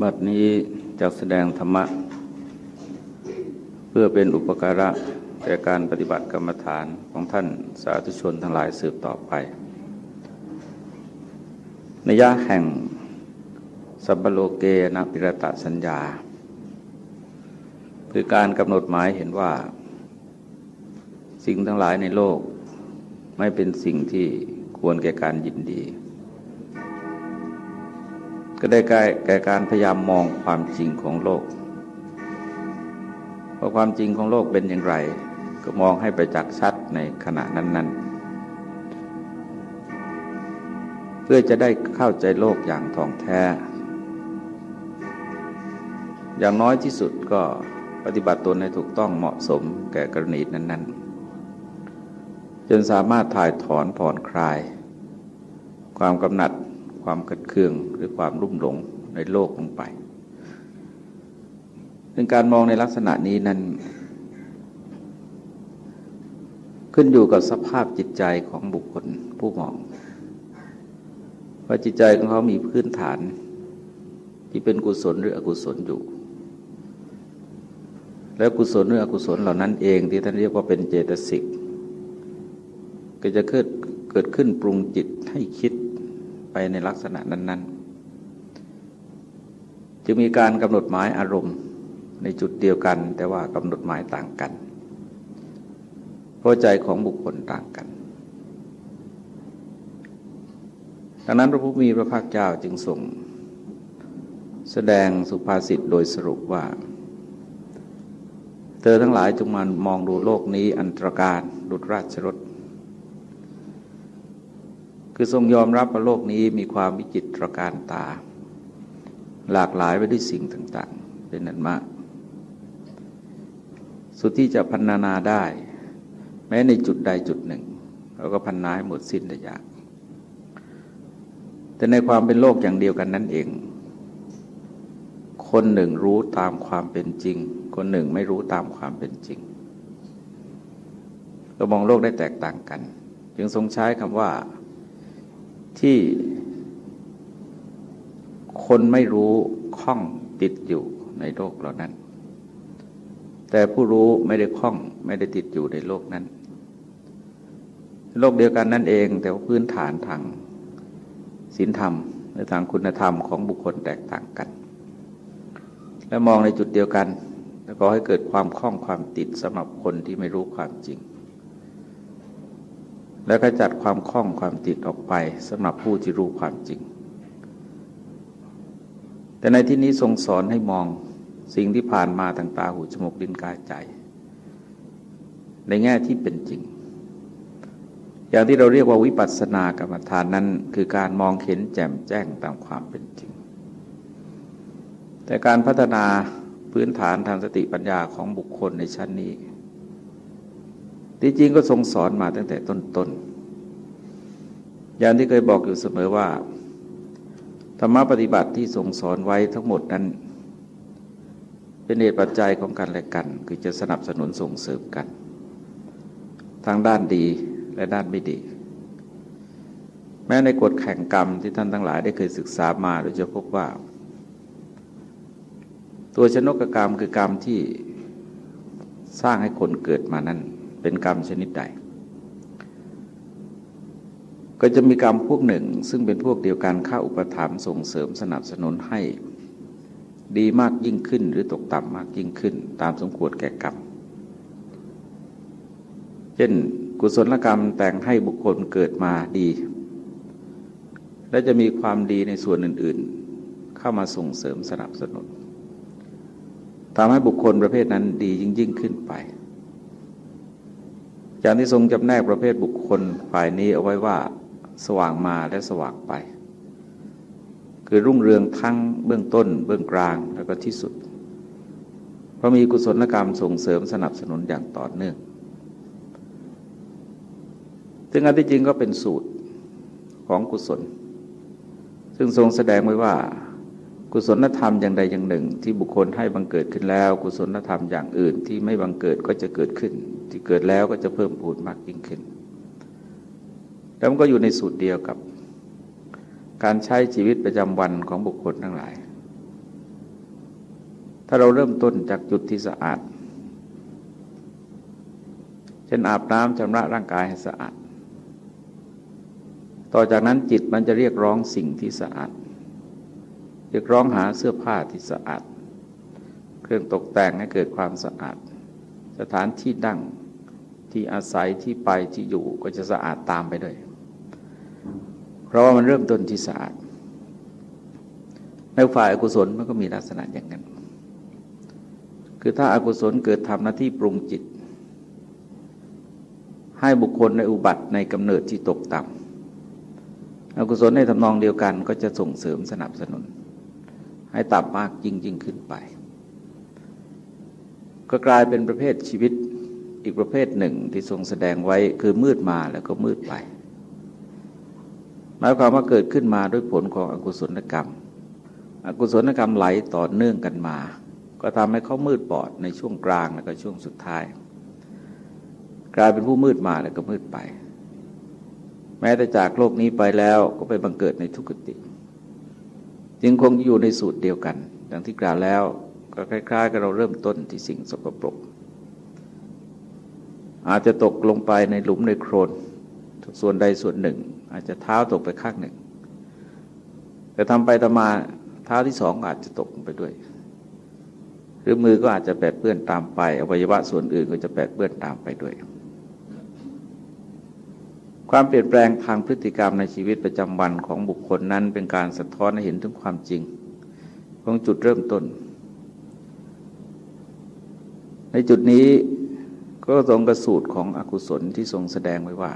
บัดนี้จะแสดงธรรมะ เพื่อเป็นอุปการะแก่การปฏิบัติกรรมฐานของท่านสาธุชนทั้งหลายสืบต่อไปนยะแห่งสัพโลเกนปิรตสัญญา คือการกำหนดหมายเห็นว่า สิ่งทั้งหลายในโลกไม่เป็นสิ่งที่ควรแก่การยินดี ก็ได้แก่การพยายามมองความจริงของโลกว่าความจริงของโลกเป็นอย่างไร ก็มองให้ประจักษ์ชัดในขณะนั้น ๆ เพื่อจะได้เข้าใจโลกอย่างท่องแท้ อย่างน้อยที่สุดก็ปฏิบัติตนให้ถูกต้องเหมาะสมแก่กรณีนั้น ๆ จนสามารถถ่ายถอนผ่อนคลาย ความกำหนัด ความขัดเคืองหรือความรุ่มหลงในโลกลงไปเป็นการมองในลักษณะนี้นั้น ขึ้นอยู่กับสภาพจิตใจของบุคคลผู้มองว่าจิตใจของเขามีพื้นฐาน ที่เป็นกุศลหรืออกุศลอยู่ แล้วกุศลหรืออกุศลเหล่านั้นเองที่ท่านเรียกว่าเป็นเจตสิกก็จะเกิดเกิดขึ้นปรุงจิตให้คิด ไปในลักษณะนั้น ๆ จึงมีการกำหนดหมายอารมณ์ในจุดเดียวกัน แต่ว่ากำหนดหมายต่างกันเพราะใจของบุคคลต่างกัน ดังนั้นพระพุทธมีพระภาคเจ้าจึงส่งแสดงสุภาษิตโดยสรุปว่า เธอทั้งหลายจงมามองดูโลกนี้อันตรการดุจราชรถ คือทรงยอมรับว่าโลกนี้มีความวิจิตรการตา หลากหลายไปด้วยสิ่งต่าง ๆ เป็นนั้นมาก สุดที่จะพันนานาได้ แม้ในจุดใดจุดหนึ่งเราก็พันนาให้หมดสิ้นได้ยาก แต่ในความเป็นโลกอย่างเดียวกันนั่นเอง คนหนึ่งรู้ตามความเป็นจริง คนหนึ่งไม่รู้ตามความเป็นจริงเรามองโลกได้แตกต่างกัน จึงทรงใช้คำว่า ที่คนไม่รู้ข้องติดอยู่ในโลกเหล่านั้น แต่ผู้รู้ไม่ได้ข้องไม่ได้ติดอยู่ในโลกนั้น โลกเดียวกันนั่นเอง แต่ว่าพื้นฐานทางศีลธรรมหรือทางคุณธรรมของบุคคลแตกต่างกัน และมองในจุดเดียวกัน แล้วก็ให้เกิดความคล้องความติดสำหรับคนที่ไม่รู้ความจริง แล้วก็จัดความคล่องความติดออกไปสำหรับผู้ที่รู้ความจริง แต่ในที่นี้ทรงสอนให้มองสิ่งที่ผ่านมาทางตาหูจมูกลิ้นกายใจ ในแง่ที่เป็นจริง อย่างที่เราเรียกว่าวิปัสสนากรรมฐานนั้น คือการมองเห็นแจ่มแจ้งตามความเป็นจริง แต่การพัฒนาพื้นฐานทางสติปัญญาของบุคคลในชั้นนี้ ที่จริงก็ทรงสอนมาตั้งแต่ต้นๆ อย่างที่เคยบอกอยู่เสมอว่า ธรรมะปฏิบัติที่ทรงสอนไว้ทั้งหมดนั้น เป็นเหตุปัจจัยของกันและกัน คือจะสนับสนุนส่งเสริมกันทางด้านดีและด้านไม่ดี แม้ในกฎแข่งกรรมที่ท่านทั้งหลายได้เคยศึกษามาเราจะพบว่า ตัวชนกกรรมคือกรรมที่สร้างให้คนเกิดมานั้น เป็นกรรมชนิดใด ก็จะมีกรรมพวกหนึ่ง ซึ่งเป็นพวกเดียวกันข้าอุปถัมภ์ส่งเสริมสนับสนุนให้ ดีมากยิ่งขึ้นหรือตกต่ำมากยิ่งขึ้น ตามสมควรแก่กรรม เช่นกุศลกรรมแต่งให้บุคคลเกิดมาดี และจะมีความดีในส่วนอื่น ๆ เข้ามาส่งเสริมสนับสนุนทำให้บุคคลประเภทนั้นดียิ่งยิ่งขึ้นไป อย่างที่ทรงจำแนกประเภทบุคคลฝ่ายนี้เอาไว้ว่าสว่างมาและสว่างไป คือรุ่งเรืองทั้งเบื้องต้น เบื้องกลางแล้วก็ที่สุด เพราะมีกุศลกรรมส่งเสริมสนับสนุนอย่างต่อเนื่อง ซึ่งอันที่จริงก็เป็นสูตรของกุศล ซึ่งทรงแสดงไว้ว่า กุศลธรรมอย่างใดอย่างหนึ่ง ที่บุคคลให้บังเกิดขึ้นแล้ว กุศลธรรมอย่างอื่นที่ไม่บังเกิดก็จะเกิดขึ้น ที่เกิดแล้วก็จะเพิ่มพูนมากยิ่งขึ้น แล้วมันก็อยู่ในสูตรเดียวกับ การใช้ชีวิตประจำวันของบุคคลทั้งหลาย ถ้าเราเริ่มต้นจากจุดที่สะอาด เช่นอาบน้ำชำระร่างกายให้สะอาด ต่อจากนั้นจิตมันจะเรียกร้องสิ่งที่สะอาด เรียกร้องหาเสื้อผ้าที่สะอาด เครื่องตกแต่งให้เกิดความสะอาด สถานที่ดั้งที่อาศัยที่ไปที่อยู่ก็จะสะอาดตามไปด้วย เพราะว่ามันเริ่มต้นที่สะอาด ในฝ่ายอากุศลมันก็มีลักษณะอย่างนั้น คือถ้าอากุศลเกิดทำหน้าที่ปรุงจิต ให้บุคคลในอุบัติในกำเนิดที่ตกต่ำอกุศลในทำนองเดียวกันก็จะส่งเสริมสนับสนุน ให้ต่ำมากยิ่งยิ่งขึ้นไป ก็กลายเป็นประเภทชีวิตอีกประเภทหนึ่งที่ทรงแสดงไว้คือมืดมาแล้วก็มืดไปหมายความว่าเกิดขึ้นมาด้วยผลของอกุศลกรรม อกุศลกรรมไหลต่อเนื่องกันมา ก็ทำให้เขามืดบอดในช่วงกลางแล้วก็ช่วงสุดท้าย กลายเป็นผู้มืดมาแล้วก็มืดไป แม้แต่จากโลกนี้ไปแล้วก็ไปบังเกิดในทุกขติ จึงคงอยู่ในสูตรเดียวกัน ดังที่กล่าวแล้วก็คล้าย ๆ กับเราเริ่มต้นที่สิ่งสกปรก อาจจะตกลงไปในหลุมในโครนส่วนใดส่วนหนึ่ง อาจจะเท้าตกไปข้างหนึ่ง แต่ทำไปทำมาเท้าที่สองอาจจะตกไปด้วย หรือมือก็อาจจะแปดเปื้อนตามไปอวัยวะส่วนอื่นก็จะแปดเปื้อนตามไปด้วย ความเปลี่ยนแปลงทางพฤติกรรมในชีวิตประจำวันของบุคคลนั้นเป็นการสะท้อนให้เห็นถึงความจริง ของจุดเริ่มต้น ในจุดนี้ก็ตรงกระสูตรของอกุศลที่ทรงแสดงไว้ว่า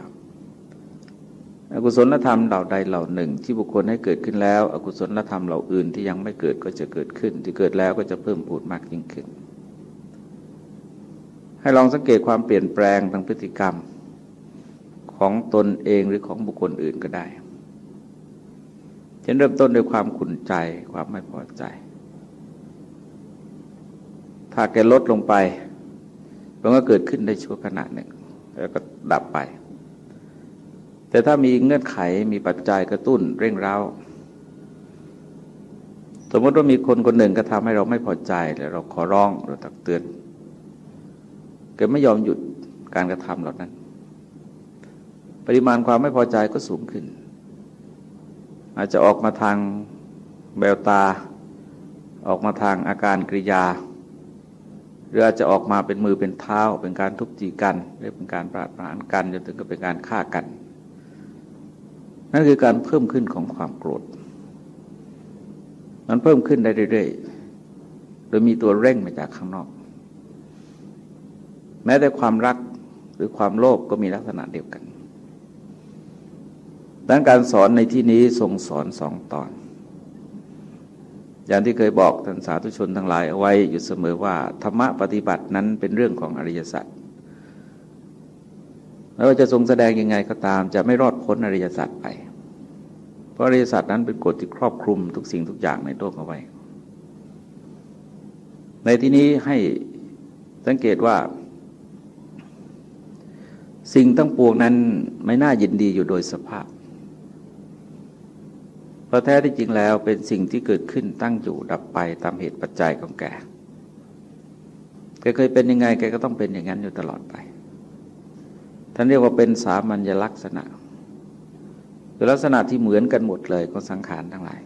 อากุศลธรรมเหล่าใดเหล่าหนึ่ง ที่บุคคลให้เกิดขึ้นแล้ว อกุศลธรรมเหล่าอื่นที่ยังไม่เกิดก็จะเกิดขึ้น ที่เกิดแล้วก็จะเพิ่มปูดมากยิ่งขึ้น ให้ลองสังเกตความเปลี่ยนแปลงทางพฤติกรรม ของตนเองหรือของบุคคลอื่นก็ได้เช่นเริ่มต้นด้วยความขุนใจความไม่พอใจ ถ้าแกลดลงไปมันก็เกิดขึ้นได้ชั่วขณะหนึ่ง แล้วก็ดับไป แต่ถ้ามีเงื่อนไขมีปัจจัยกระตุ้นเร่งเร้าสมมติว่ามีคนคนหนึ่งกระทาให้เราไม่พอใจแล้วเราขอร้องเราตักเตือนเกิดไม่ยอมหยุดการกระทำเหล่านั้น ปริมาณความไม่พอใจก็สูงขึ้น อาจจะออกมาทางแววตา ออกมาทางอาการกริยา หรืออาจจะออกมาเป็นมือเป็นเท้า เป็นการทุบตีกันหรือเป็นการปราดปรานกันจนถึงกับเป็นการฆ่ากัน นั่นคือการเพิ่มขึ้นของความโกรธ มันเพิ่มขึ้นได้เรื่อยๆโดยมีตัวเร่งมาจากข้างนอก แม้แต่ความรักหรือความโลภกก็มีลักษณะเดียวกัน ดังการสอนในที่นี้ทรงสอนสองตอน อย่างที่เคยบอกท่านสาธุชนทั้งหลายเอาไว้อยู่เสมอว่าธรรมะปฏิบัตินั้นเป็นเรื่องของอริยสัจไม่ว่าจะทรงแสดงยังไงก็ตาม จะไม่รอดพ้นอริยสัจไป เพราะอริยสัจนั้นเป็นกฎที่ครอบคลุมทุกสิ่งทุกอย่างในโลกเอาไว้ ในที่นี้ให้สังเกตว่า สิ่งทั้งปวงนั้นไม่น่ายินดีอยู่โดยสภาพ เพราะแท้ที่จริงแล้วเป็นสิ่งที่เกิดขึ้นตั้งอยู่ดับไปตามเหตุปัจจัยของแกแกเคยเป็นยังไงแกก็ต้องเป็นอย่างนั้นอยู่ตลอดไป ท่านเรียกว่าเป็นสามัญลักษณะคือลักษณะที่เหมือนกันหมดเลยของสังขารทั้งหลาย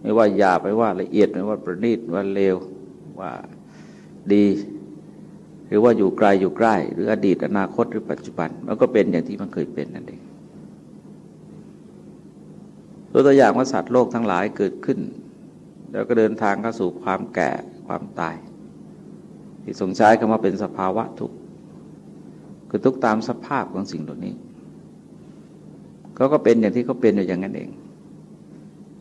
ไม่ว่าหยาบไม่ว่าละเอียดไม่ว่าประณีตว่าเลวว่าดี หรือว่าอยู่ไกลอยู่ใกล้ หรืออดีตอนาคตหรือปัจจุบัน มันก็เป็นอย่างที่มันเคยเป็นนั่นเอง ตัวตัวอย่างว่าสัตว์โลกทั้งหลายเกิดขึ้น แล้วก็เดินทางเข้าสู่ความแก่ความตาย ที่ทรงใช้คำว่าเป็นสภาวะทุกข์คือทุกตามสภาพของสิ่งเหล่านี้เขาก็เป็นอย่างที่เขาเป็นอยู่อย่างนั้นเอง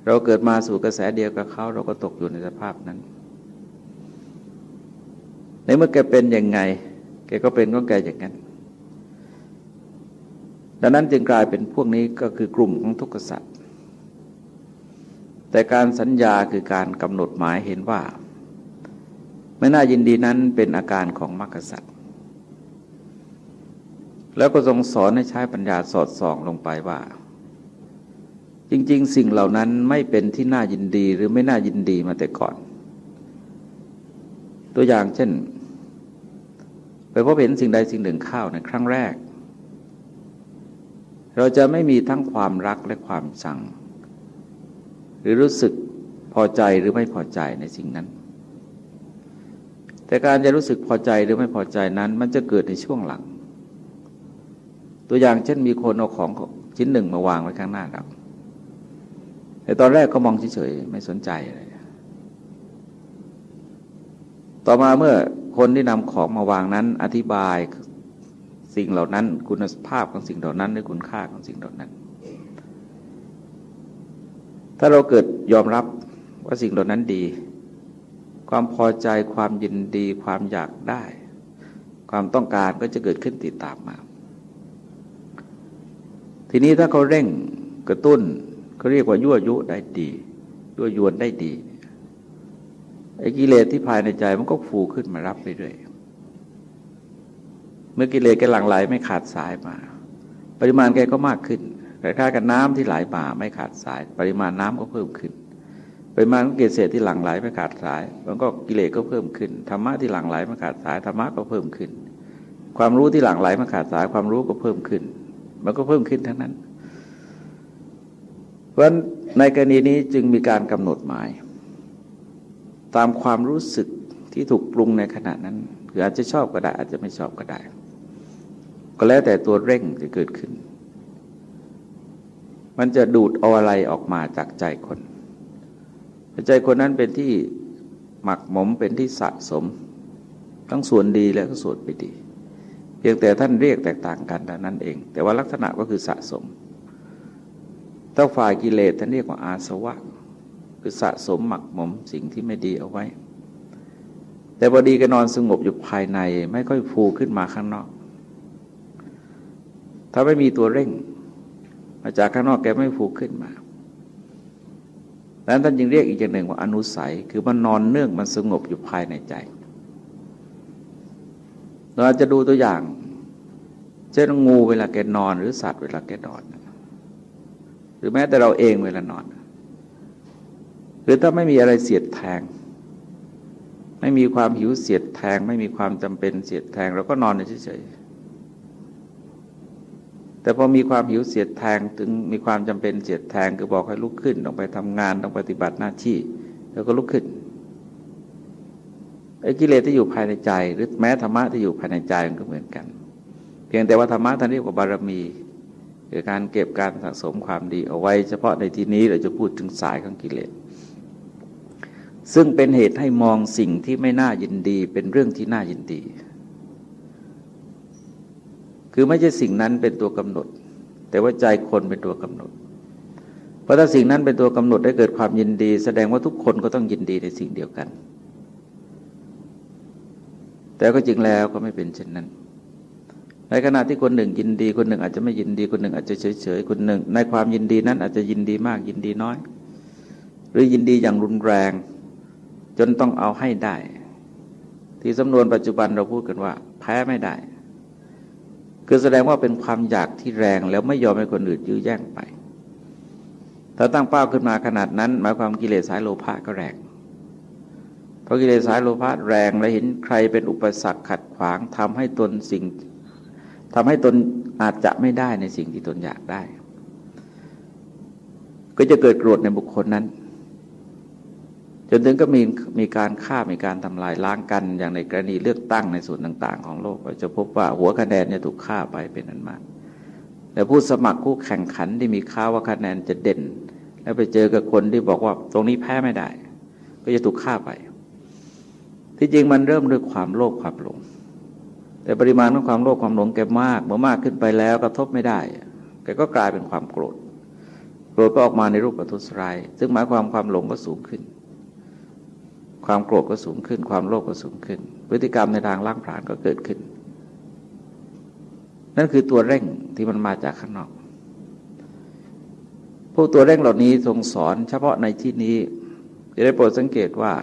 เราเกิดมาสู่กระแสเดียวกับเขาเราก็ตกอยู่ในสภาพนั้น ในเมื่อแกเป็นอย่างไง แกก็เป็นก็แกอย่างนั้นดังนั้นจึงกลายเป็นพวกนี้ก็คือกลุ่มของทุกขสัตว์ แต่การสัญญาคือการกำหนดหมายเห็นว่า ไม่น่ายินดีนั้นเป็นอาการของมรรคสัตว์แล้วก็ทรงสอนให้ใช้ปัญญาสอดส่องลงไปว่า จริง ๆ สิ่งเหล่านั้นไม่เป็นที่น่ายินดีหรือไม่น่ายินดีมาแต่ก่อน ตัวอย่างเช่น ไปพบเห็นสิ่งใดสิ่งหนึ่งเข้าในครั้งแรก เราจะไม่มีทั้งความรักและความชัง รือรู้สึกพอใจหรือไม่พอใจในสิ่งนั้น แต่การจะรู้สึกพอใจหรือไม่พอใจนั้น มันจะเกิดในช่วงหลัง ตัวอย่างเช่นมีคนเอาของชิ้นหนึ่งมาวางไว้ข้างหน้าเราแต่ตอนแรกก็มองเฉยๆไม่สนใจอะไรต่อมาเมื่อคนที่นำของมาวางนั้น อธิบายสิ่งเหล่านั้น คุณภาพของสิ่งเหล่านั้นหรือคุณค่าของสิ่งเหล่านั้น ถ้าเราเกิดยอมรับว่าสิ่งเหล่านั้นดี ความพอใจความยินดีความอยากได้ ความต้องการก็จะเกิดขึ้นติดตามมา ทีนี้ถ้าเขาเร่งกระตุ้นเขาเรียกว่ายั่วยุได้ดี ยั่วยวนได้ดีไอ้กิเลสที่ภายในใจมันก็ฟูขึ้นมารับไปเรื่อยเมื่อกิเลสแกหลั่งไหลไม่ขาดสายมา ปริมาณแกก็มากขึ้น คล้ายๆกับน้ำที่ไหลมาไม่ขาดสาย ปริมาณน้ำก็เพิ่มขึ้น ปริมาณของกิเลสที่หลั่งไหลไม่ขาดสาย มันก็กิเลสก็เพิ่มขึ้นธรรมะที่หลั่งไหลไม่ขาดสายธรรมะก็เพิ่มขึ้น ความรู้ที่หลั่งไหลไม่ขาดสายความรู้ก็เพิ่มขึ้น มันก็เพิ่มขึ้นทั้งนั้น เพราะในกรณีนี้จึงมีการกำหนดหมาย ตามความรู้สึกที่ถูกปรุงในขณะนั้นคืออาจจะชอบก็ได้อาจจะไม่ชอบก็ได้ ก็แล้วแต่ตัวเร่งจะเกิดขึ้น มันจะดูดเอาอะไรออกมาจากใจคน ใจคนนั้นเป็นที่หมักหมมเป็นที่สะสม ทั้งส่วนดีและก็ส่วนไม่ดี เพียงแต่ท่านเรียกแตกต่างกันแต่นั้นเอง แต่ว่าลักษณะก็คือสะสมถ้าฝ่ายกิเลสท่านเรียกว่าอาสวะ คือสะสมหมักหมมสิ่งที่ไม่ดีเอาไว้ แต่พอดีก็นอนสงบอยู่ภายในไม่ค่อยฟูขึ้นมาข้างนอก ถ้าไม่มีตัวเร่ง มาจากข้างนอกแกไม่ฟูขึ้นมาดังนั้นท่านจึงเรียกอีกอย่างหนึ่งว่าอนุสัย คือมันนอนเนื่องมันสงบอยู่ภายในใจ เราจะดูตัวอย่าง เช่นงูเวลาแกนอน หรือสัตว์เวลาแกนอน หรือแม้แต่เราเองเวลานอน หรือถ้าไม่มีอะไรเสียดแทง ไม่มีความหิวเสียดแทง ไม่มีความจำเป็นเสียดแทงเราก็นอนเฉยๆ แต่พอมีความหิวเสียดแทงถึงมีความจำเป็นเสียดแทงคือบอกให้ลุกขึ้นต้องไปทำงานต้องปฏิบัติหน้าที่ แล้วก็ลุกขึ้นไอ้กิเลสที่อยู่ภายในใจ หรือแม้ธรรมะที่อยู่ภายในใจมันก็เหมือนกัน เพียงแต่ว่าธรรมะท่านเรียกว่าบารมีคือการเก็บการสะสมความดีเอาไว้ เฉพาะในที่นี้เราจะพูดถึงสายของกิเลสซึ่งเป็นเหตุให้มองสิ่งที่ไม่น่ายินดี เป็นเรื่องที่น่ายินดี คือไม่ใช่สิ่งนั้นเป็นตัวกำหนด แต่ว่าใจคนเป็นตัวกำหนด เพราะถ้าสิ่งนั้นเป็นตัวกำหนดได้เกิดความยินดี แสดงว่าทุกคนก็ต้องยินดีในสิ่งเดียวกัน แต่ก็จริงแล้วก็ไม่เป็นเช่นนั้น ในขณะที่คนหนึ่งยินดี คนหนึ่งอาจจะไม่ยินดี คนหนึ่งอาจจะเฉยเฉยคนหนึ่ง ในความยินดีนั้นอาจจะยินดีมากยินดีน้อย หรือยินดีอย่างรุนแรง จนต้องเอาให้ได้ ที่สำนวนปัจจุบันเราพูดกันว่า แพ้ไม่ได้ คือแสดงว่าเป็นความอยากที่แรงแล้วไม่ยอมให้คนอื่นยื้อแย่งไป ถ้าตั้งเป้าขึ้นมาขนาดนั้น หมายความกิเลสสายโลภะก็แรง เพราะกิเลสสายโลภะแรงและเห็นใครเป็นอุปสรรคขัดขวางทำให้ตนสิ่งทำให้ตนอาจจะไม่ได้ในสิ่งที่ตนอยากได้ ก็จะเกิดโกรธในบุคคลนั้น จนถึงก็มีมีการฆ่ามีการทำลายล้างกันอย่างในกรณีเลือกตั้งในส่วนต่าง ๆ ของโลกเราจะพบว่าหัวคะแนนเนี่ยถูกฆ่าไปเป็นอันมาก แต่ผู้สมัครคู่แข่งขันที่มีข่าว่าคะแนนจะเด่น แล้วไปเจอกับคนที่บอกว่าตรงนี้แพ้ไม่ได้ ก็จะถูกฆ่าไป ที่จริงมันเริ่มด้วยความโลภความหลงแต่ปริมาณของความโลภความหลงแกมากเมื่อมากขึ้นไปแล้วกระทบไม่ได้แกก็กลายเป็นความโกรธโกรธก็ออกมาในรูปปัทุสรายซึ่งหมายความความหลงก็สูงขึ้น ความโกรธก็สูงขึ้น ความโลภก็สูงขึ้น พฤติกรรมในทางล้างผลาญก็เกิดขึ้น นั่นคือตัวเร่งที่มันมาจากข้างนอก พวกตัวเร่งเหล่านี้ทรงสอนเฉพาะในที่นี้จะได้โปรดสังเกตว่า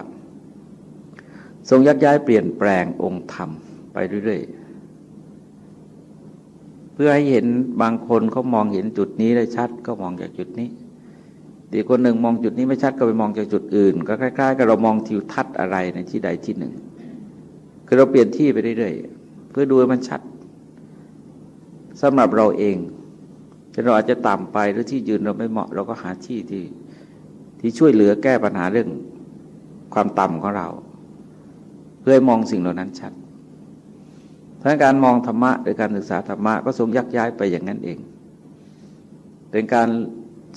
ทรงยักย้ายเปลี่ยนแปลงองค์ธรรมไปเรื่อยๆ เพื่อให้เห็นบางคนเขามองเห็นจุดนี้ได้ชัดก็มองจากจุดนี้ อีคนหนึ่งมองจุดนี้ไม่ชัดก็ไปมองจากจุดอื่น ก็คล้ายๆกับเรามองทิวทัศน์อะไรในที่ใดที่หนึ่ง คือเราเปลี่ยนที่ไปเรื่อยๆเพื่อดูให้มันชัดสำหรับเราเองจะเราอาจจะต่ำไปหรือที่ยืนเราไม่เหมาะ เราก็หาที่ที่ที่ช่วยเหลือแก้ปัญหาเรื่องความต่ำของเรา เพื่อให้มองสิ่งเหล่านั้นชัดเพราะการมองธรรมะหรือการศึกษาธรรมะก็ทรงยักย้ายไปอย่างนั้นเอง เป็นการ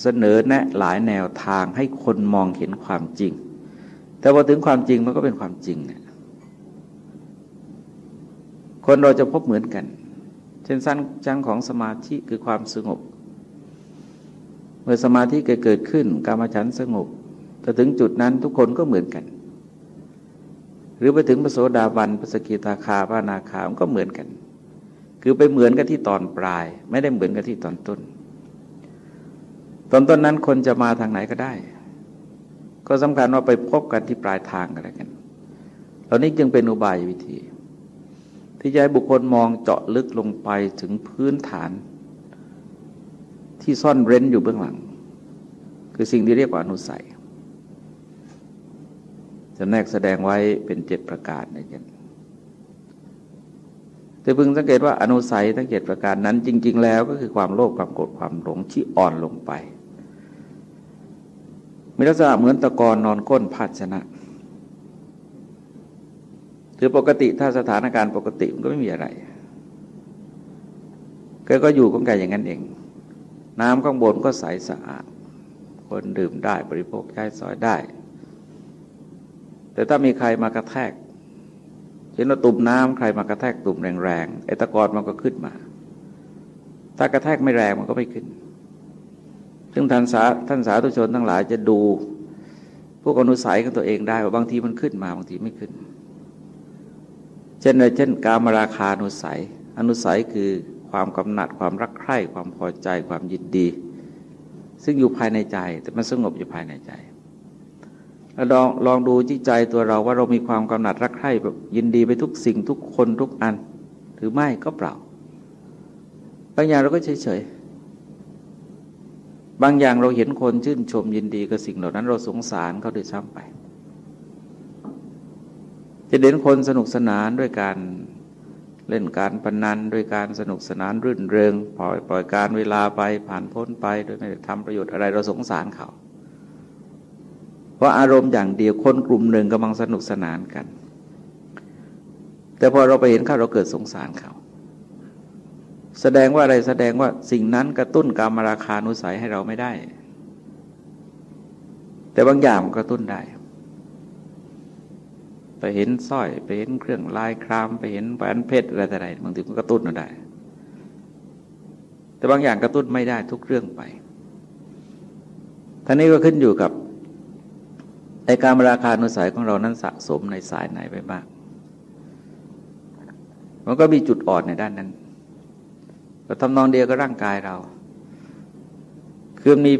เสนอแนะหลายแนวทางให้คนมองเห็นความจริง แต่พอถึงความจริงมันก็เป็นความจริงเนี่ยคนเราจะพบเหมือนกัน เช่นสั้นชั้นของสมาธิคือความสงบ เมื่อสมาธิเกิดเกิดขึ้นการมฉันสงบแต่ถึงจุดนั้นทุกคนก็เหมือนกัน หรือไปถึงพระโสดาบันพระสกิทาคาพระนาคามก็เหมือนกัน คือไปเหมือนกันที่ตอนปลาย ไม่ได้เหมือนกันที่ตอนต้น ตอนต้นนั้นคนจะมาทางไหนก็ได้ ก็สำคัญว่าไปพบกันที่ปลายทางกันแล้วกันตอนนี้จึงเป็นอุบายวิธี ที่จะให้บุคคลมองเจาะลึกลงไปถึงพื้นฐาน ที่ซ่อนเร้นอยู่เบื้องหลัง คือสิ่งที่เรียกว่าอนุสัยจะแนกแสดงไว้เป็นเจ็ดประการนะจ๊ะแต่พึงสังเกตว่าอนุสัยทั้งเจ็ดประการนั้นจริง ๆ แล้วก็คือความโลภความโกรธความหลงที่อ่อนลงไป มีลักษณะเหมือนตะกอนนอนก้นภาชนะคือปกติถ้าสถานการณ์ปกติมันก็ไม่มีอะไรแกก็อยู่ของแกอย่างนั้นเอง น้ำข้างบนก็ใสสะอาด คนดื่มได้บริโภคใช้สอยได้ แต่ถ้ามีใครมากระแทกเช่นว่าตุ่มน้ำใครมากระแทกตุ่มแรงๆไอ้ตะกอนมันก็ขึ้นมา ถ้ากระแทกไม่แรงมันก็ไม่ขึ้น ซึ่งท่านสาท่านสาธุชนทั้งหลายจะดู พวกอนุสัยของตัวเองได้ว่าบางทีมันขึ้นมาบางทีไม่ขึ้น เช่นในเช่น การมราคาอนุสัย อนุสัยคือความกำหนัดความรักใคร่ความพอใจความยินดี ซึ่งอยู่ภายในใจ แต่มันสงบอยู่ภายในใจลองลองดูจิตใจตัวเราว่าเรามีความกำหนัดรักใคร่แบบยินดีไปทุกสิ่งทุกคนทุกอัน หรือไม่ก็เปล่า บางอย่างเราก็เฉยเฉย บางอย่างเราเห็นคนชื่นชมยินดีกับสิ่งเหล่านั้น เราสงสารเขาด้วยซ้ำไป จะเห็นคนสนุกสนานด้วยการเล่นการพนันด้วยการสนุกสนานรื่นเริงปล่อยปล่อยการเวลาไปผ่านพ้นไป โดยไม่ได้ทำประโยชน์อะไรเราสงสารเขา เพราะอารมณ์อย่างเดียวคนกลุ่มหนึ่งกำลังสนุกสนานกัน แต่พอเราไปเห็นเขาเราเกิดสงสารเขา แสดงว่าอะไรแสดงว่าสิ่งนั้นกระตุ้นการมาราคานุสัยให้เราไม่ได้ แต่บางอย่างมันกระตุ้นได้ ไปเห็นสร้อยไปเห็นเครื่องลายครามไปเห็นแหวนเพชรอะไรแต่ไรบางทีมันกระตุ้นเราได้ แต่บางอย่างกระตุ้นไม่ได้ทุกเรื่องไปท่านี้ก็ขึ้นอยู่กับในการราคานุสัยของเรานั้นสะสมในสายไหนไปบ้าง มันก็มีจุดอ่อนในด้านนั้น เรทำนองเดียวกับร่างกายเรา คือมี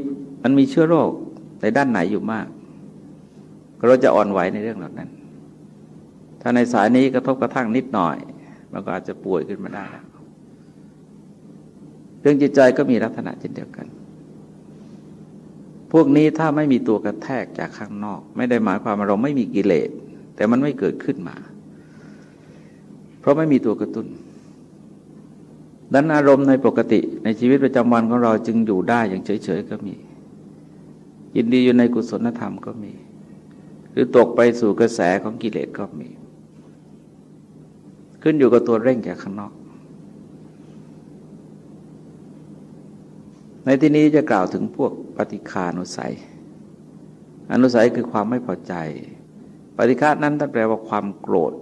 มันมีเชื้อโรคในด้านไหนอยู่มากเราจะอ่อนไหวในเรื่องเหล่านั้น ถ้าในสายนี้กระทบกระทั่งนิดหน่อย มันก็อาจจะป่วยขึ้นมาได้ เรื่องจิตใจก็มีลักษณะเช่นเดียวกัน พวกนี้ถ้าไม่มีตัวกระแทกจากข้างนอก ไม่ได้หมายความว่าเราไม่มีกิเลส แต่มันไม่เกิดขึ้นมา เพราะไม่มีตัวกระตุน้น ดันอารมณ์ในปกติในชีวิตประจำวันของเราจึงอยู่ได้อย่างเฉยๆก็มี ยินดีอยู่ในกุศลธรรมก็มี หรือตกไปสู่กระแสของกิเลสก็มี ขึ้นอยู่กับตัวเร่งจากข้างนอก ในที่นี้จะกล่าวถึงพวกปฏิคานุสัย อนุสัยคือความไม่พอใจ ปฏิฆานั้นท่านแปลว่าความโกรธ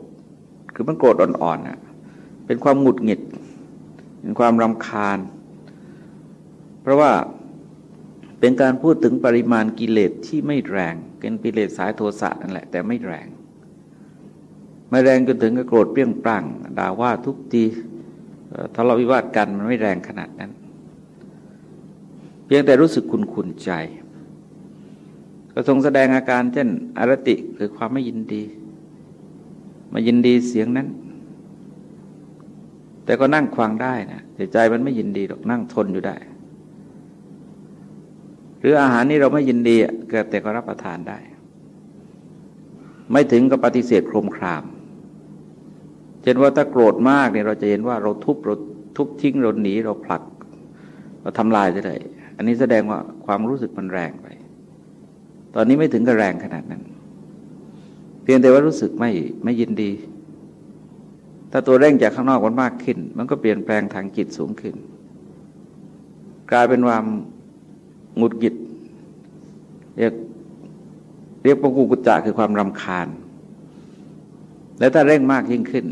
คือมันโกรธอ่อนๆน่ะเป็นความหงุดหงิด เป็นความรำคาญ เพราะว่าเป็นการพูดถึงปริมาณกิเลสที่ไม่แรงเป็นกิเลสสายโทสะนั่นแหละ แต่ไม่แรงไม่แรงจนถึงกับโกรธเปรี้ยงปรั่งด่าว่าทุกทีทะเลาะวิวาทกันมันไม่แรงขนาดนั้น เพียงแต่รู้สึกคุนคุนใจ ก็ทรงแสดงอาการเช่นอารติคือความไม่ยินดี มายินดีเสียงนั้น แต่ก็นั่งควางได้นะแต่ใจมันไม่ยินดีหรอกนั่งทนอยู่ได้ หรืออาหารนี้เราไม่ยินดีเกิดแต่ก็รับประทานได้ ไม่ถึงกับปฏิเสธโครมครามเช่นว่าถ้าโกรธมากเนี่ยเราจะเห็นว่าเราทุบเราทุบทิ้งเราหนีเราผลัก เราทำลายได้เลยอันนี้แสดงว่าความรู้สึกมันแรงไป ตอนนี้ไม่ถึงกับแรงขนาดนั้น เพียงแต่ว่ารู้สึกไม่ไม่ยินดี ถ้าตัวเร่งจากข้างนอกมันมากขึ้น มันก็เปลี่ยนแปลงทางจิตสูงขึ้น กลายเป็นความหงุดหงิดเรียกเรียกปกุกุจจะคือความรำคาญ และถ้าเร่งมากยิ่งขึ้น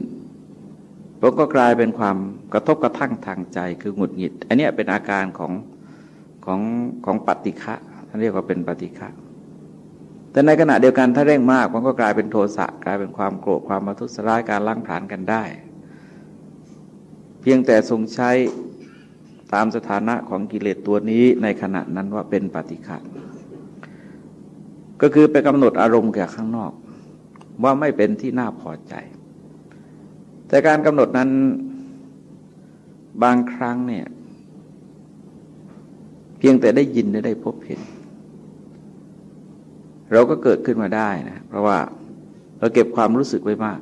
มันก็กลายเป็นความกระทบกระทั่งทางใจคือหงุดหงิด อันนี้เป็นอาการของของของปฏิฆะท่านเรียกว่าเป็นปฏิฆะ แต่ในขณะเดียวกันถ้าเร่งมากมันก็กลายเป็นโทสะกลายเป็นความโกรธความมาทุสร้ายการล้างผลาญกันได้ เพียงแต่ทรงใช้ตามสถานะของกิเลสตัวนี้ในขณะนั้นว่าเป็นปฏิฆะก็คือไปกำหนดอารมณ์แก่ข้างนอก ว่าไม่เป็นที่น่าพอใจ แต่การกำหนดนั้นบางครั้งเนี่ย เพียงแต่ได้ยินได้พบเห็น เราก็เกิดขึ้นมาได้นะเพราะว่าเราเก็บความรู้สึกไว้มาก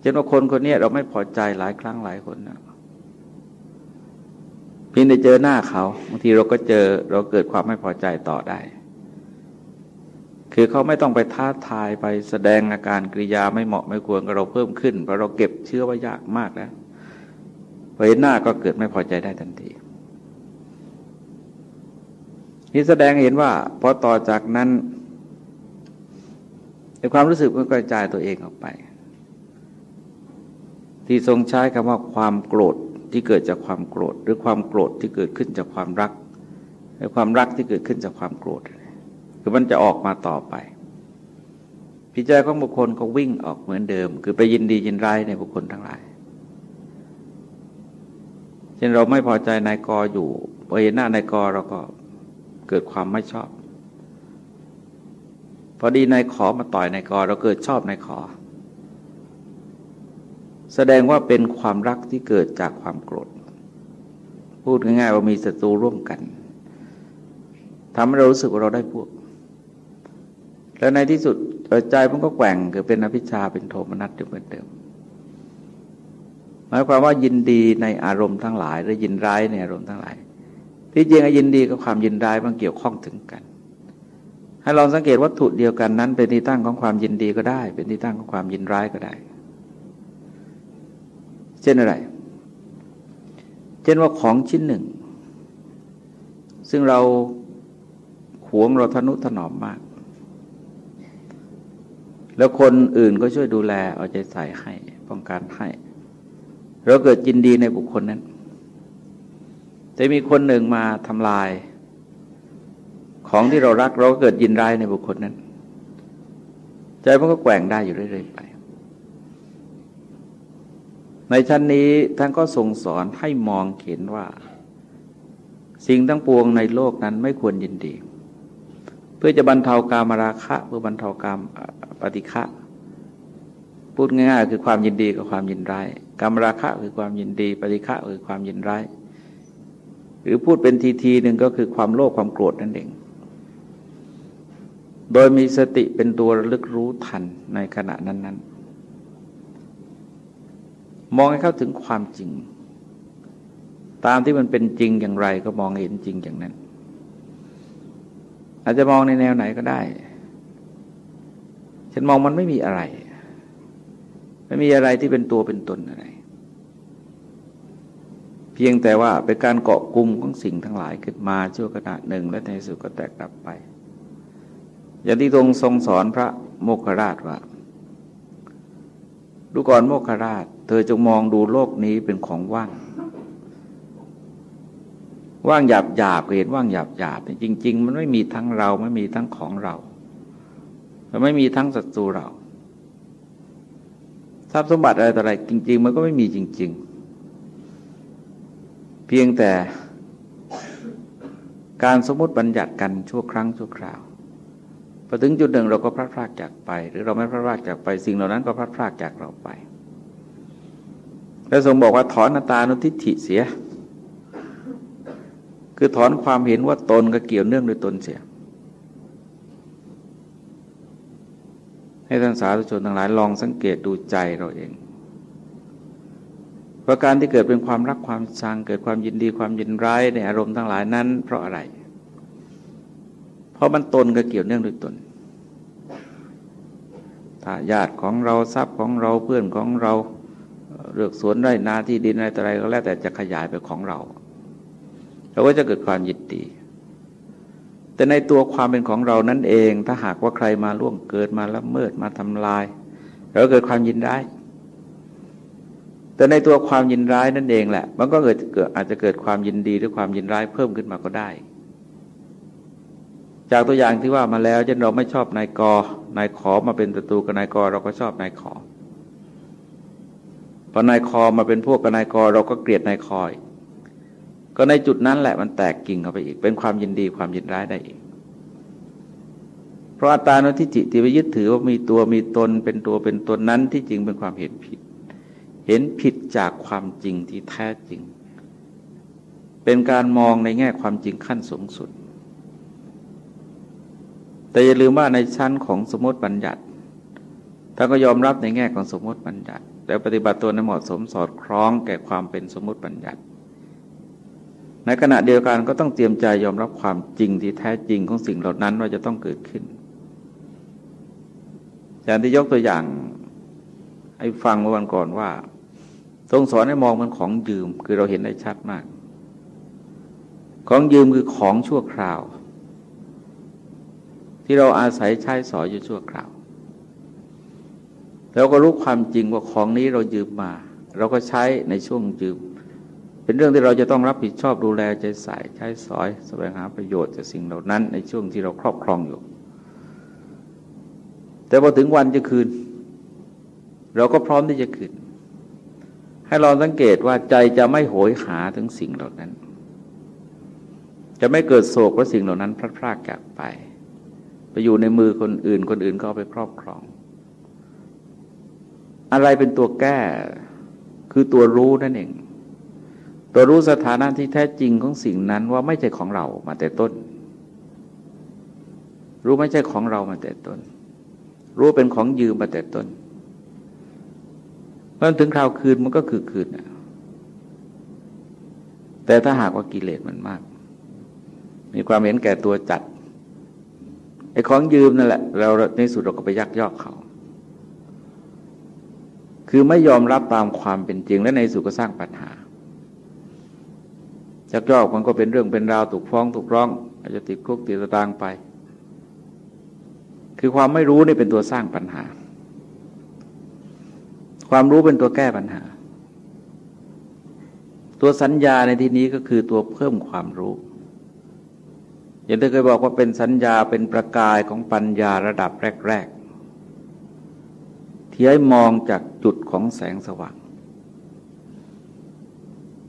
เช่นว่าคนคนนี้เราไม่พอใจหลายครั้งหลายคนนะเพียงได้เจอหน้าเขาบางทีเราก็เจอเราเกิดความไม่พอใจต่อได้ คือเขาไม่ต้องไปท้าทายไปแสดงอาการกริยาไม่เหมาะไม่ควรกับเราเพิ่มขึ้นเพราะเราเก็บเชื้อไว้ยากมากแล้วพอเห็นหน้าก็เกิดไม่พอใจได้ทันที นี่แสดงเห็นว่าพอต่อจากนั้นในความรู้สึกมันกระจายตัวเองออกไป ที่ทรงใช้คำว่าความโกรธที่เกิดจากความโกรธ หรือความโกรธที่เกิดขึ้นจากความรักหรือความรักที่เกิดขึ้นจากความโกรธคือมันจะออกมาต่อไปพิจารณาของบุคคลก็วิ่งออกเหมือนเดิม คือไปยินดียินร้ายในบุคคลทั้งหลายเช่นเราไม่พอใจนายกออยู่พอเห็นหน้านายกอเราก็ เกิดความไม่ชอบ พอดีนายขอมาต่อยนายกอเราเกิดชอบนายขอ แสดงว่าเป็นความรักที่เกิดจากความโกรธ พูดง่ายๆว่ามีศัตรูร่วมกันทำให้เรารู้สึกว่าเราได้พวก แล้วในที่สุดใจมันก็แกว่งเกิดเป็นอภิชาเป็นโทมนัสเหมือนเดิมหมายความว่ายินดีในอารมณ์ทั้งหลาย หรือยินร้ายในอารมณ์ทั้งหลาย ที่จริงยินดีกับความยินร้ายมันเกี่ยวข้องถึงกัน ให้ลองสังเกตวัตถุเดียวกันนั้น เป็นที่ตั้งของความยินดีก็ได้ เป็นที่ตั้งของความยินร้ายก็ได้ เช่นอะไร เช่นว่าของชิ้นหนึ่ง ซึ่งเราหวงเราทนุถนอมมาก แล้วคนอื่นก็ช่วยดูแลเอาใจใส่ให้ป้องกันให้ เราเกิดยินดีในบุคคลนั้น แต่มีคนหนึ่งมาทำลาย ของที่เรารักเราก็เกิดยินร้ายในบุคคลนั้น ใจมันก็แกว่งได้อยู่เรื่อยๆไป ในชั้นนี้ท่านก็ส่งสอนให้มองเห็นว่า สิ่งทั้งปวงในโลกนั้นไม่ควรยินดี เพื่อจะบรรเทากามราคะ เพื่อบรรเทากามปฏิฆะพูดง่ายๆคือความยินดีกับความยินร้ายกรรมราคะคือความยินดี ปฏิฆะคือความยินร้าย หรือพูดเป็นทีทีหนึ่งก็คือความโลภความโกรธนั่นเอง โดยมีสติเป็นตัวระลึกรู้ทันในขณะนั้น ๆ มองให้เข้าถึงความจริง ตามที่มันเป็นจริงอย่างไรก็มองเห็นจริงอย่างนั้น อาจจะมองในแนวไหนก็ได้ ฉันมองมันไม่มีอะไร ไม่มีอะไรที่เป็นตัวเป็นตนอะไร เพียงแต่ว่าเป็นการเกาะกลุ่มของสิ่งทั้งหลายขึ้นมาชั่วขณะหนึ่ง และในสุดก็แตกดับไป อย่างที่ทรงทรงสอนพระโมคคราชว่าดูก่อนโมคคราช เธอจงมองดูโลกนี้เป็นของว่าง ว่างหยาบหยาบเห็นว่างหยาบหยาบจริง ๆ มันไม่มีทั้งเราไม่มีทั้งของเรามันไม่มีทั้งศัตรูเราทรัพย์สมบัติอะไรต่ออะไรจริง ๆ มันก็ไม่มีจริง ๆ เพียงแต่การสมมติบัญญัติกันชั่วครั้งชั่วคราวพอถึงจุดหนึ่งเราก็พลาดพลาดจากไป หรือเราไม่พลาดพลาดจากไป สิ่งเหล่านั้นก็พลาดพลาดจากเราไป แล้วทรงบอกว่าถอนนาตานุทิฏฐิเสีย คือถอนความเห็นว่าตนก็เกี่ยวเนื่องด้วยตนเสีย ให้ท่านสาธุชนทั้งหลายลองสังเกตดูใจเราเอง เพราะการที่เกิดเป็นความรักความชังเกิดความยินดีความยินร้ายในอารมณ์ทั้งหลายนั้น เพราะอะไร เพราะมันตนก็เกี่ยวเนื่องด้วยตนถ้าญาติของเราทรัพย์ของเราเพื่อนของเราเลือกสวนไร่นาที่ดินอะไรต่ออะไรก็แล้วแต่จะขยายไปของเราเราก็จะเกิดความยินดี แต่ในตัวความเป็นของเรานั่นเอง ถ้าหากว่าใครมาล่วงเกิดมาละเมิดมาทำลายเราเกิดความยินได้ แต่ในตัวความยินร้ายนั่นเองแหละ มันก็เกิดเกิดอาจจะเกิดความยินดีหรือความยินร้ายเพิ่มขึ้นมาก็ได้ จากตัวอย่างที่ว่ามาแล้วเช่นเราไม่ชอบนายกนายขอมาเป็นศัตรูกับนายกเราก็ชอบนายขอพอนายคอมาเป็นพวกกับนายกเราก็เกลียดนายคอย ก็ในจุดนั้นแหละมันแตกกิ่งเข้าไปอีก เป็นความยินดีความยินร้ายได้อีก เพราะอัตตาโนทิจิที่ไปยึดถือว่ามีตัวมีตนเป็นตัวเป็นตนนั้นที่จริงเป็นความเห็นผิด เห็นผิดจากความจริงที่แท้จริง เป็นการมองในแง่ความจริงขั้นสูงสุด แต่อย่าลืมว่าในชั้นของสมมติบัญญัติท่านก็ยอมรับในแง่ของสมมติบัญญัติ แต่ปฏิบัติตัวในเหมาะสมสอดคล้องแก่ความเป็นสมมติบัญญัติ ในขณะเดียวกันก็ต้องเตรียมใจยอมรับความจริงที่แท้จริงของสิ่งเหล่านั้นว่าจะต้องเกิดขึ้นอย่างที่ยกตัวอย่างให้ฟังเมื่อวันก่อนว่า ทรงสอนให้มองมันของยืมคือเราเห็นได้ชัดมาก ของยืมคือของชั่วคราว ที่เราอาศัยใช้สอยอยู่ชั่วคราวเราก็รู้ความจริงว่าของนี้เรายืมมา เราก็ใช้ในช่วงยืม เป็นเรื่องที่เราจะต้องรับผิดชอบดูแลใจใส่ใช้สอยแสวงหาประโยชน์จากสิ่งเหล่านั้น ในช่วงที่เราครอบครองอยู่ แต่พอถึงวันจะคืน เราก็พร้อมที่จะคืน ให้เราสังเกตว่าใจจะไม่โหยหาถึงสิ่งเหล่านั้น จะไม่เกิดโศกเพราะสิ่งเหล่านั้นพลาดพลาดจากไป ไปอยู่ในมือคนอื่น คนอื่นก็เอาไปครอบครอง อะไรเป็นตัวแก้คือตัวรู้นั่นเอง ตัวรู้สถานะที่แท้จริงของสิ่งนั้นว่าไม่ใช่ของเรามาแต่ต้น รู้ไม่ใช่ของเรามาแต่ต้น รู้เป็นของยืมมาแต่ต้น มื่อถึงคราวคืนมันก็คือคืนแต่ถ้าหากว่ากิเลสมันมาก มีความเห็นแก่ตัวจัดไอ้ของยืมนั่นแหละ เราในสุดเราก็ไปยักยอกเขา คือไม่ยอมรับตามความเป็นจริง และในสุดก็สร้างปัญหาจักยอกมันก็เป็นเรื่องเป็นราวถูกฟ้องถูกร้องอาจจะติดคุกติดตางไป คือความไม่รู้นี่เป็นตัวสร้างปัญหา ความรู้เป็นตัวแก้ปัญหา ตัวสัญญาในที่นี้ก็คือตัวเพิ่มความรู้ อย่างที่เคยบอกว่าเป็นสัญญาเป็นประกายของปัญญาระดับแรกที่ให้มองจากจุดของแสงสว่าง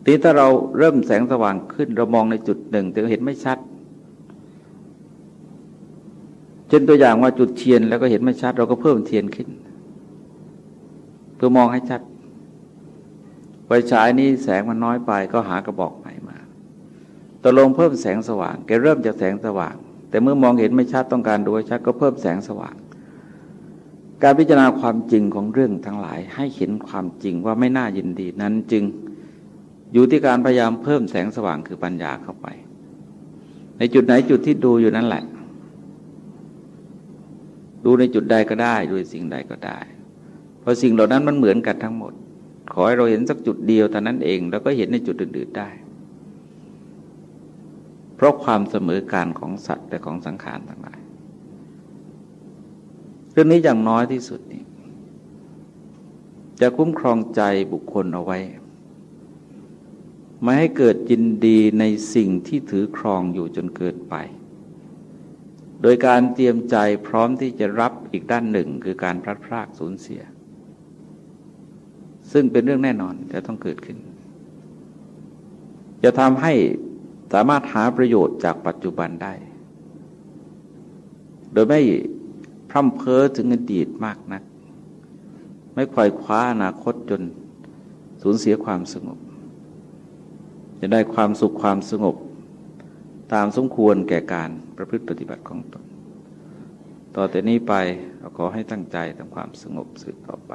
ทีถ้าเราเริ่มแสงสว่างขึ้นเรามองในจุดหนึ่งแต่เห็นไม่ชัด เช่นตัวอย่างว่าจุดเทียนแล้วก็เห็นไม่ชัด เราก็เพิ่มเทียนขึ้น เพื่อมองให้ชัดไฟฉายนี้แสงมันน้อยไปก็หากระบอกใหม่มาตกลงเพิ่มแสงสว่างแกเริ่มจากแสงสว่าง แต่เมื่อมองเห็นไม่ชัดต้องการดูให้ชัดก็เพิ่มแสงสว่าง การพิจารณาความจริงของเรื่องทั้งหลาย ให้เห็นความจริงว่าไม่น่ายินดีนั้นจึงอยู่ที่การพยายามเพิ่มแสงสว่างคือปัญญาเข้าไป ในจุดไหนจุดที่ดูอยู่นั่นแหละ ดูในจุดใดก็ได้ดูสิ่งใดก็ได้ ราะสิ่งเหล่านั้นมันเหมือนกันทั้งหมด ขอให้เราเห็นสักจุดเดียวแต่านั้นเอง แล้วก็เห็นในจุดอื่นๆได้ เพราะความเสมอการของสัตว์และของสังขารทั้งหลายรื่องนี้อย่างน้อยที่สุดนี่จะคุ้มครองใจบุคคลเอาไว้ ไม่ให้เกิดยินดีในสิ่งที่ถือครองอยู่จนเกิดไป โดยการเตรียมใจพร้อมที่จะรับอีกด้านหนึ่งคือการพลัดพรากสูญเสีย ซึ่งเป็นเรื่องแน่นอนจะต้องเกิดขึ้น จะทำให้สามารถหาประโยชน์จากปัจจุบันได้ โดยไม่พร่ำเพ้อถึงอดีตมากนัก ไม่คอยคว้าอนาคตจนสูญเสียความสงบ จะได้ความสุขความสงบ ตามสมควรแก่การประพฤติปฏิบัติของตน ต่อแต่นี้ไปเราขอให้ตั้งใจทำความสงบสืบต่อไป